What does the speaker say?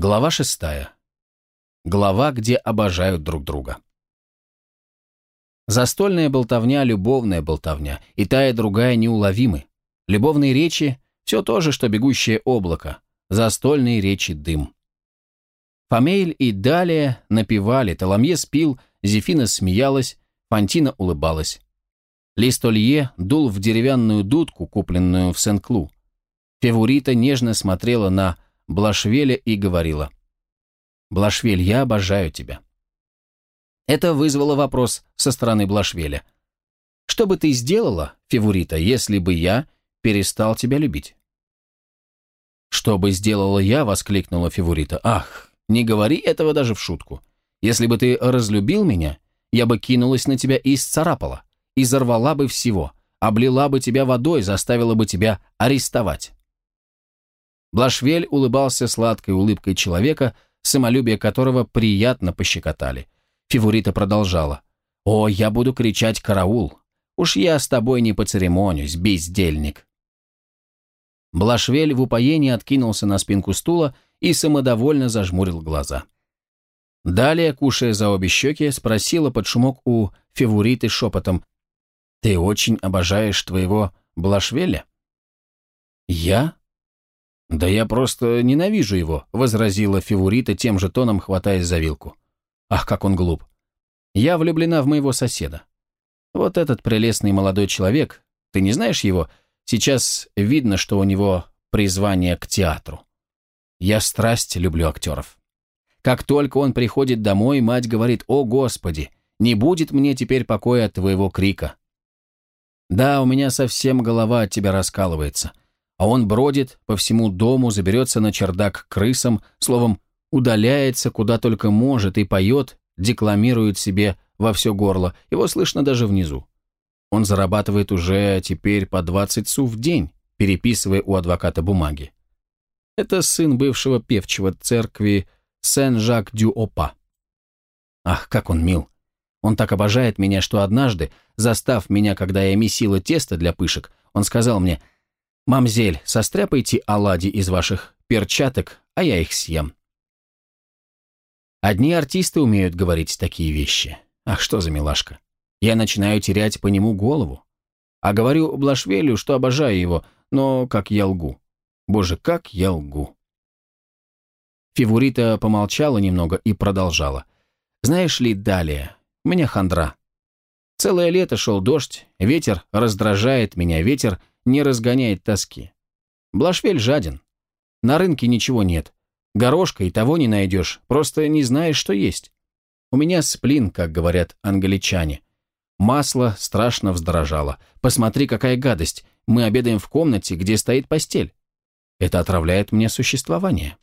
Глава шестая. Глава, где обожают друг друга. Застольная болтовня, любовная болтовня, и та, и другая неуловимы. Любовные речи – все то же, что бегущее облако, застольные речи – дым. Фамейль и далее напевали, Таламье спил, Зефина смеялась, Фантина улыбалась. Листолье дул в деревянную дудку, купленную в Сен-Клу. Февурита нежно смотрела на Блашвеля и говорила. «Блашвель, я обожаю тебя». Это вызвало вопрос со стороны Блашвеля. «Что бы ты сделала, Февурита, если бы я перестал тебя любить?» «Что бы сделала я?» — воскликнула Февурита. «Ах, не говори этого даже в шутку. Если бы ты разлюбил меня, я бы кинулась на тебя и исцарапала, изорвала бы всего, облила бы тебя водой, заставила бы тебя арестовать». Блашвель улыбался сладкой улыбкой человека, самолюбие которого приятно пощекотали. Фивурита продолжала. «О, я буду кричать «караул!» Уж я с тобой не поцеремонюсь, бездельник!» Блашвель в упоении откинулся на спинку стула и самодовольно зажмурил глаза. Далее, кушая за обе щеки, спросила под шумок у Февуриты шепотом, «Ты очень обожаешь твоего Блашвеля?» «Я?» «Да я просто ненавижу его», — возразила Февурита тем же тоном, хватаясь за вилку. «Ах, как он глуп! Я влюблена в моего соседа. Вот этот прелестный молодой человек, ты не знаешь его? Сейчас видно, что у него призвание к театру. Я страсть люблю актеров. Как только он приходит домой, мать говорит, «О, Господи, не будет мне теперь покоя от твоего крика». Да, у меня совсем голова от тебя раскалывается а он бродит по всему дому, заберется на чердак крысам, словом, удаляется куда только может и поет, декламирует себе во все горло, его слышно даже внизу. Он зарабатывает уже теперь по 20 су в день, переписывая у адвоката бумаги. Это сын бывшего певчего церкви Сен-Жак-Дю-Опа. Ах, как он мил! Он так обожает меня, что однажды, застав меня, когда я месила тесто для пышек, он сказал мне – «Мамзель, состряпайте оладьи из ваших перчаток, а я их съем». Одни артисты умеют говорить такие вещи. Ах, что за милашка. Я начинаю терять по нему голову. А говорю Блашвелю, что обожаю его, но как я лгу. Боже, как я лгу. Фивурита помолчала немного и продолжала. «Знаешь ли, далее, меня хандра. Целое лето шел дождь, ветер раздражает меня, ветер не разгоняет тоски. Блашвель жаден. На рынке ничего нет. Горошка и того не найдешь, просто не знаешь, что есть. У меня сплин, как говорят англичане. Масло страшно вздорожало. Посмотри, какая гадость. Мы обедаем в комнате, где стоит постель. Это отравляет мне существование.